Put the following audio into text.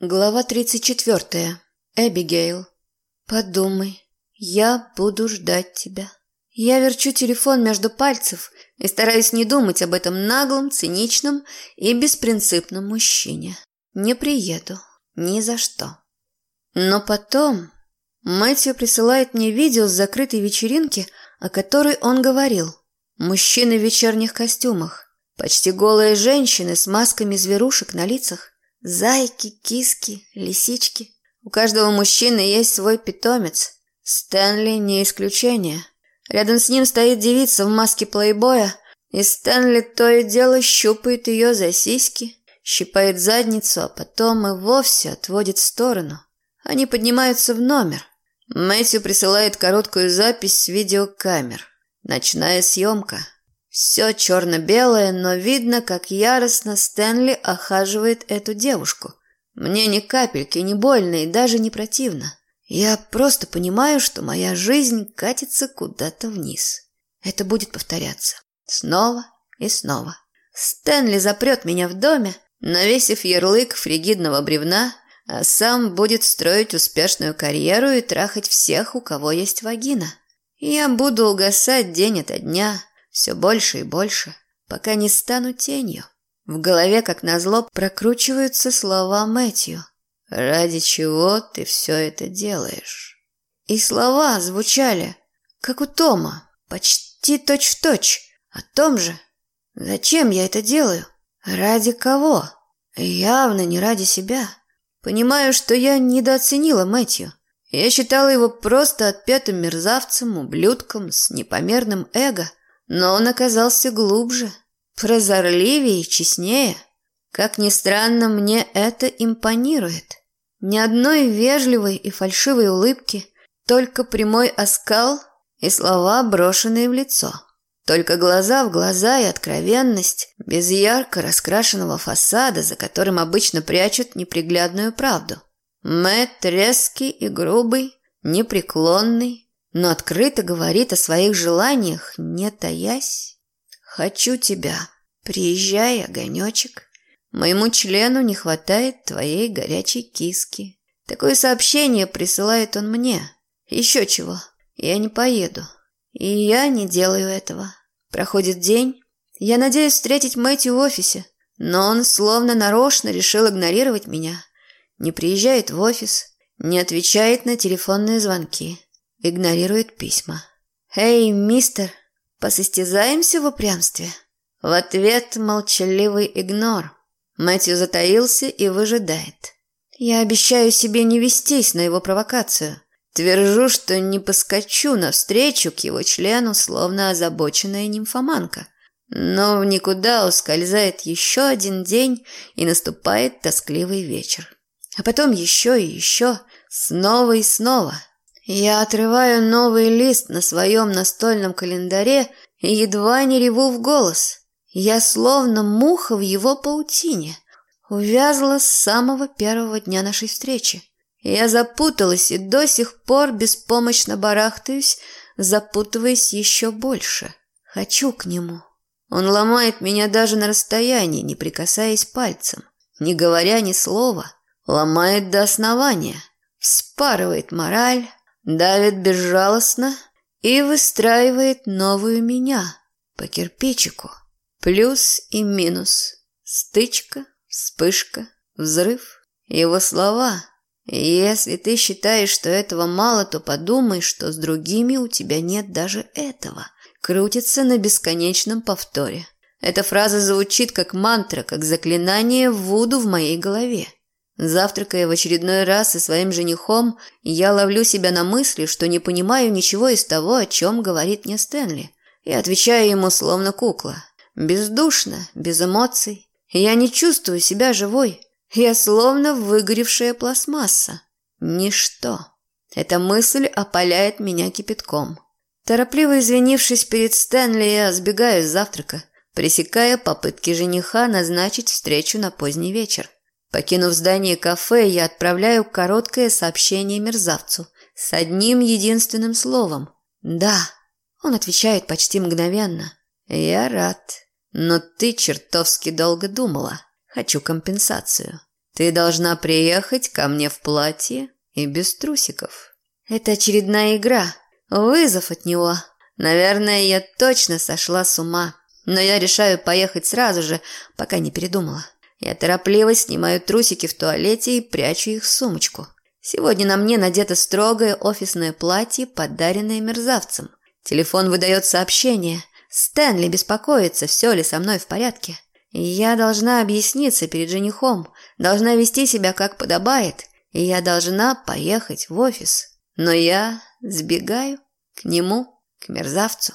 Глава 34. Эбигейл. Подумай, я буду ждать тебя. Я верчу телефон между пальцев и стараюсь не думать об этом наглом, циничном и беспринципном мужчине. Не приеду. Ни за что. Но потом Мэтью присылает мне видео с закрытой вечеринки, о которой он говорил. Мужчины в вечерних костюмах. Почти голые женщины с масками зверушек на лицах. Зайки, киски, лисички. У каждого мужчины есть свой питомец. Стэнли не исключение. Рядом с ним стоит девица в маске плейбоя, и Стэнли то и дело щупает ее за сиськи, щипает задницу, а потом и вовсе отводит в сторону. Они поднимаются в номер. Мэтью присылает короткую запись с видеокамер. Ночная съемка. Все черно-белое, но видно, как яростно Стэнли охаживает эту девушку. Мне ни капельки не больно и даже не противно. Я просто понимаю, что моя жизнь катится куда-то вниз. Это будет повторяться. Снова и снова. Стэнли запрет меня в доме, навесив ярлык фригидного бревна, а сам будет строить успешную карьеру и трахать всех, у кого есть вагина. Я буду угасать день ото дня – все больше и больше, пока не стану тенью. В голове, как назло, прокручиваются слова Мэтью. «Ради чего ты все это делаешь?» И слова звучали, как у Тома, почти точь-в-точь, -точь, о том же. «Зачем я это делаю? Ради кого?» Явно не ради себя. Понимаю, что я недооценила Мэтью. Я считала его просто отпетым мерзавцем, ублюдком с непомерным эго – но он оказался глубже, прозорливее и честнее. Как ни странно, мне это импонирует. Ни одной вежливой и фальшивой улыбки, только прямой оскал и слова, брошенные в лицо. Только глаза в глаза и откровенность, без ярко раскрашенного фасада, за которым обычно прячут неприглядную правду. Мэтт резкий и грубый, непреклонный, но открыто говорит о своих желаниях, не таясь. «Хочу тебя. Приезжай, огонечек. Моему члену не хватает твоей горячей киски». Такое сообщение присылает он мне. Еще чего. Я не поеду. И я не делаю этого. Проходит день. Я надеюсь встретить Мэтью в офисе. Но он словно нарочно решил игнорировать меня. Не приезжает в офис, не отвечает на телефонные звонки. Игнорирует письма. «Эй, мистер, посостязаемся в упрямстве?» В ответ молчаливый игнор. Мэтью затаился и выжидает. Я обещаю себе не вестись на его провокацию. Твержу, что не поскочу навстречу к его члену, словно озабоченная нимфоманка. Но никуда ускользает еще один день, и наступает тоскливый вечер. А потом еще и еще, снова и снова – я отрываю новый лист на своем настольном календаре и едва не реву в голос. Я словно муха в его паутине. Увязла с самого первого дня нашей встречи. Я запуталась и до сих пор беспомощно барахтаюсь, запутываясь еще больше. Хочу к нему. Он ломает меня даже на расстоянии, не прикасаясь пальцем, не говоря ни слова. Ломает до основания. Вспарывает мораль, давит безжалостно и выстраивает новую меня по кирпичику. Плюс и минус. Стычка, вспышка, взрыв. Его слова. Если ты считаешь, что этого мало, то подумай, что с другими у тебя нет даже этого. Крутится на бесконечном повторе. Эта фраза звучит как мантра, как заклинание Вуду в моей голове. Завтракая в очередной раз со своим женихом, я ловлю себя на мысли, что не понимаю ничего из того, о чем говорит мне Стэнли. И отвечаю ему словно кукла. Бездушно, без эмоций. Я не чувствую себя живой. Я словно выгоревшая пластмасса. Ничто. Эта мысль опаляет меня кипятком. Торопливо извинившись перед Стэнли, я сбегаю с завтрака, пресекая попытки жениха назначить встречу на поздний вечер. Покинув здание кафе, я отправляю короткое сообщение мерзавцу с одним единственным словом «Да». Он отвечает почти мгновенно. «Я рад. Но ты чертовски долго думала. Хочу компенсацию. Ты должна приехать ко мне в платье и без трусиков. Это очередная игра. Вызов от него. Наверное, я точно сошла с ума. Но я решаю поехать сразу же, пока не передумала. Я торопливо снимаю трусики в туалете и прячу их в сумочку. Сегодня на мне надето строгое офисное платье, подаренное мерзавцем. Телефон выдает сообщение. Стэнли беспокоится, все ли со мной в порядке. Я должна объясниться перед женихом, должна вести себя как подобает, и я должна поехать в офис. Но я сбегаю к нему, к мерзавцу.